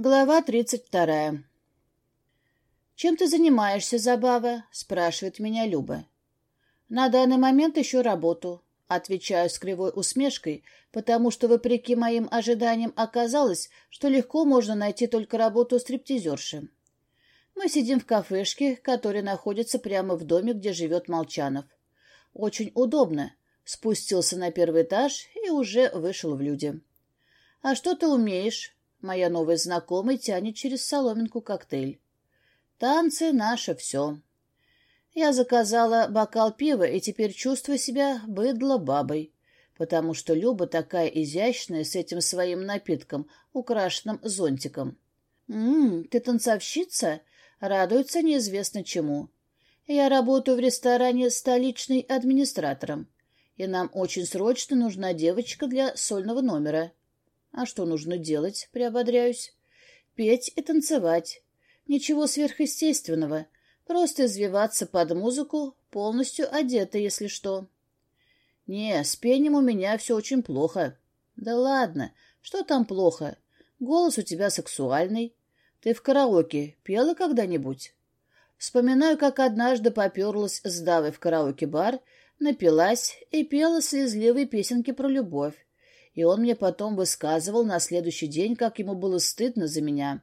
Глава тридцать вторая. «Чем ты занимаешься, Забава?» — спрашивает меня Люба. «На данный момент ищу работу», — отвечаю с кривой усмешкой, потому что, вопреки моим ожиданиям, оказалось, что легко можно найти только работу стриптизерши. Мы сидим в кафешке, которая находится прямо в доме, где живет Молчанов. Очень удобно. Спустился на первый этаж и уже вышел в люди. «А что ты умеешь?» Моя новая знакомая тянет через соломинку коктейль. Танцы — наше все. Я заказала бокал пива и теперь чувствую себя быдло-бабой, потому что Люба такая изящная с этим своим напитком, украшенным зонтиком. «Ммм, ты танцовщица?» Радуется неизвестно чему. Я работаю в ресторане столичный администратором, и нам очень срочно нужна девочка для сольного номера. А что нужно делать, приободряюсь? Петь и танцевать. Ничего сверхъестественного. Просто извиваться под музыку, полностью одета, если что. Не, с пением у меня все очень плохо. Да ладно, что там плохо? Голос у тебя сексуальный. Ты в караоке пела когда-нибудь? Вспоминаю, как однажды поперлась с Давой в караоке-бар, напилась и пела слезливые песенки про любовь и он мне потом высказывал на следующий день, как ему было стыдно за меня.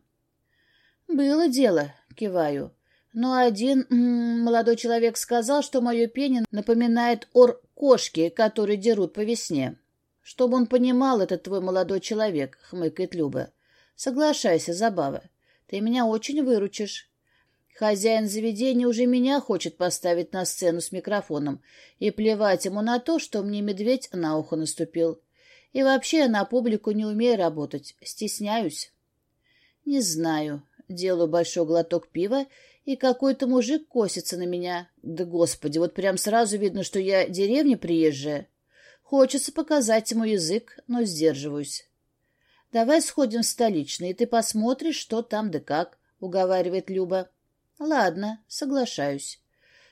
«Было дело», — киваю. Но один м -м, молодой человек сказал, что мое пение напоминает ор кошки, которые дерут по весне. «Чтобы он понимал, этот твой молодой человек», — хмыкает Люба. «Соглашайся, Забава. Ты меня очень выручишь». Хозяин заведения уже меня хочет поставить на сцену с микрофоном, и плевать ему на то, что мне медведь на ухо наступил. И вообще на публику не умею работать, стесняюсь. Не знаю. Делаю большой глоток пива, и какой-то мужик косится на меня. Да господи, вот прям сразу видно, что я деревня приезжая. Хочется показать ему язык, но сдерживаюсь. «Давай сходим в столичный, и ты посмотришь, что там да как», — уговаривает Люба. «Ладно, соглашаюсь.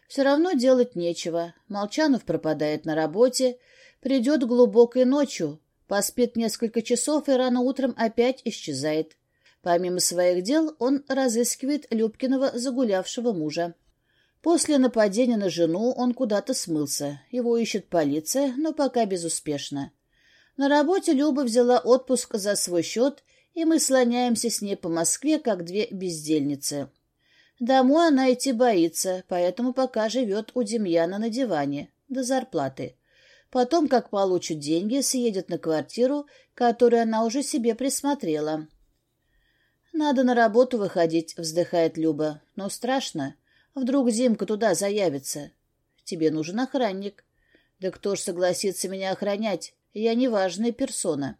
Все равно делать нечего. Молчанов пропадает на работе, придет глубокой ночью, Поспит несколько часов и рано утром опять исчезает. Помимо своих дел он разыскивает Любкиного загулявшего мужа. После нападения на жену он куда-то смылся. Его ищет полиция, но пока безуспешно. На работе Люба взяла отпуск за свой счет, и мы слоняемся с ней по Москве, как две бездельницы. Домой она идти боится, поэтому пока живет у Демьяна на диване, до зарплаты. Потом, как получит деньги, съедет на квартиру, которую она уже себе присмотрела. «Надо на работу выходить», — вздыхает Люба. «Но страшно. Вдруг Зимка туда заявится. Тебе нужен охранник. Да кто ж согласится меня охранять? Я неважная персона.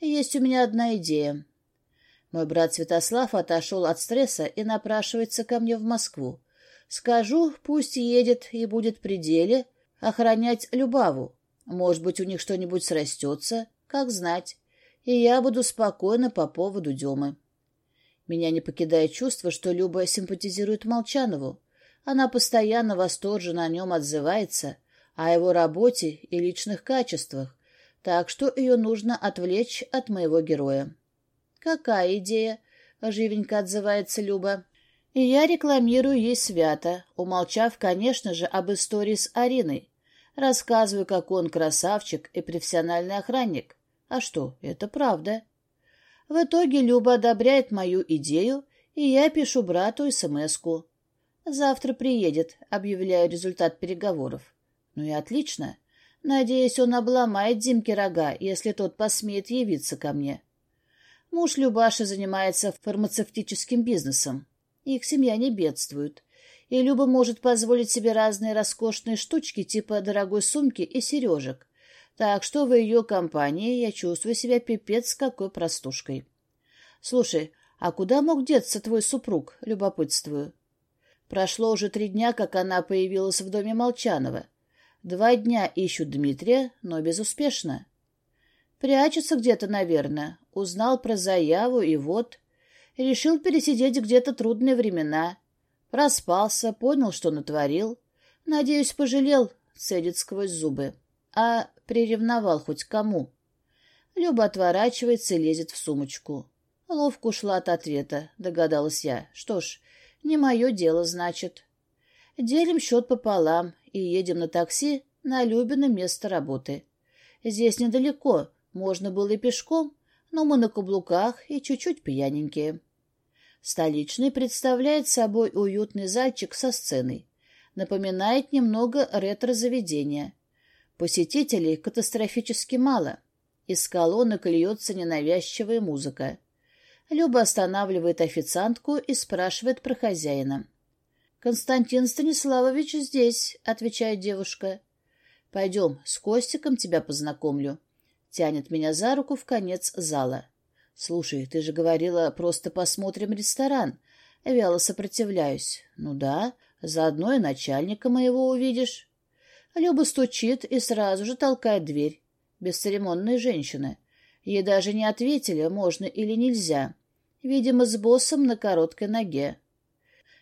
Есть у меня одна идея». Мой брат Святослав отошел от стресса и напрашивается ко мне в Москву. Скажу, пусть едет и будет при деле, — охранять Любаву. Может быть, у них что-нибудь срастется, как знать. И я буду спокойна по поводу Демы. Меня не покидает чувство, что Люба симпатизирует Молчанову. Она постоянно восторженно о нем отзывается, о его работе и личных качествах, так что ее нужно отвлечь от моего героя. «Какая идея?» — живенько отзывается Люба. И я рекламирую ей свято, умолчав, конечно же, об истории с Ариной. Рассказываю, как он красавчик и профессиональный охранник. А что, это правда. В итоге Люба одобряет мою идею, и я пишу брату СМС-ку. Завтра приедет, объявляю результат переговоров. Ну и отлично. Надеюсь, он обломает Димке рога, если тот посмеет явиться ко мне. Муж Любаши занимается фармацевтическим бизнесом. Их семья не бедствует и Люба может позволить себе разные роскошные штучки типа дорогой сумки и сережек. Так что в ее компании я чувствую себя пипец какой простушкой. Слушай, а куда мог деться твой супруг, любопытствую? Прошло уже три дня, как она появилась в доме Молчанова. Два дня ищут Дмитрия, но безуспешно. Прячется где-то, наверное. Узнал про заяву и вот... Решил пересидеть где-то трудные времена. Проспался, понял, что натворил. Надеюсь, пожалел, цедит сквозь зубы. А приревновал хоть кому. Люба отворачивается и лезет в сумочку. Ловко ушла от ответа, догадалась я. Что ж, не мое дело, значит. Делим счет пополам и едем на такси на Любино место работы. Здесь недалеко, можно было и пешком, но мы на каблуках и чуть-чуть пьяненькие. Столичный представляет собой уютный зальчик со сценой. Напоминает немного ретро-заведения. Посетителей катастрофически мало. Из колонок льется ненавязчивая музыка. Люба останавливает официантку и спрашивает про хозяина. «Константин Станиславович здесь», — отвечает девушка. «Пойдем, с Костиком тебя познакомлю». Тянет меня за руку в конец зала. «Слушай, ты же говорила, просто посмотрим ресторан». Вяло сопротивляюсь. «Ну да, заодно и начальника моего увидишь». Люба стучит и сразу же толкает дверь. Бесцеремонная женщина. Ей даже не ответили, можно или нельзя. Видимо, с боссом на короткой ноге.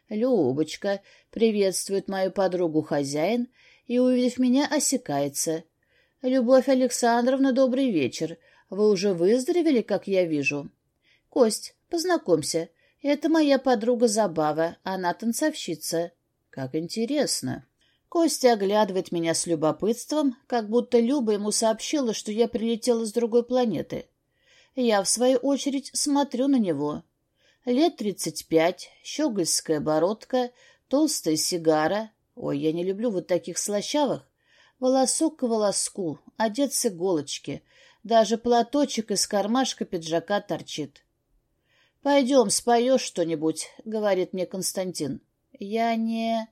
Любочка приветствует мою подругу хозяин и, увидев меня, осекается. «Любовь Александровна, добрый вечер. Вы уже выздоровели, как я вижу?» «Кость, познакомься. Это моя подруга Забава, она танцовщица». «Как интересно». Костя оглядывает меня с любопытством, как будто Люба ему сообщила, что я прилетела с другой планеты. Я, в свою очередь, смотрю на него. Лет тридцать пять, щегольская бородка, толстая сигара. Ой, я не люблю вот таких слащавых. Волосок к волоску, одет с иголочки. Даже платочек из кармашка пиджака торчит. «Пойдем, споешь что-нибудь», — говорит мне Константин. «Я не...»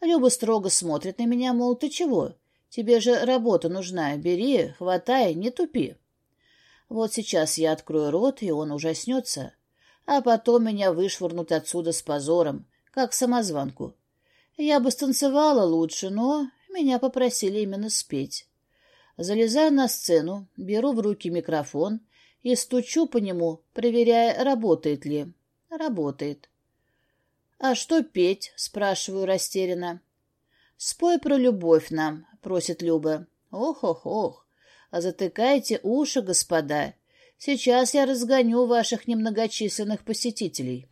Люба строго смотрит на меня, мол, ты чего? Тебе же работа нужна, бери, хватай, не тупи. Вот сейчас я открою рот, и он ужаснется. А потом меня вышвырнут отсюда с позором, как самозванку. Я бы станцевала лучше, но меня попросили именно спеть. Залезаю на сцену, беру в руки микрофон и стучу по нему, проверяя, работает ли. Работает. «А что петь?» — спрашиваю растерянно. «Спой про любовь нам», — просит Люба. «Ох-ох-ох! А затыкайте уши, господа. Сейчас я разгоню ваших немногочисленных посетителей».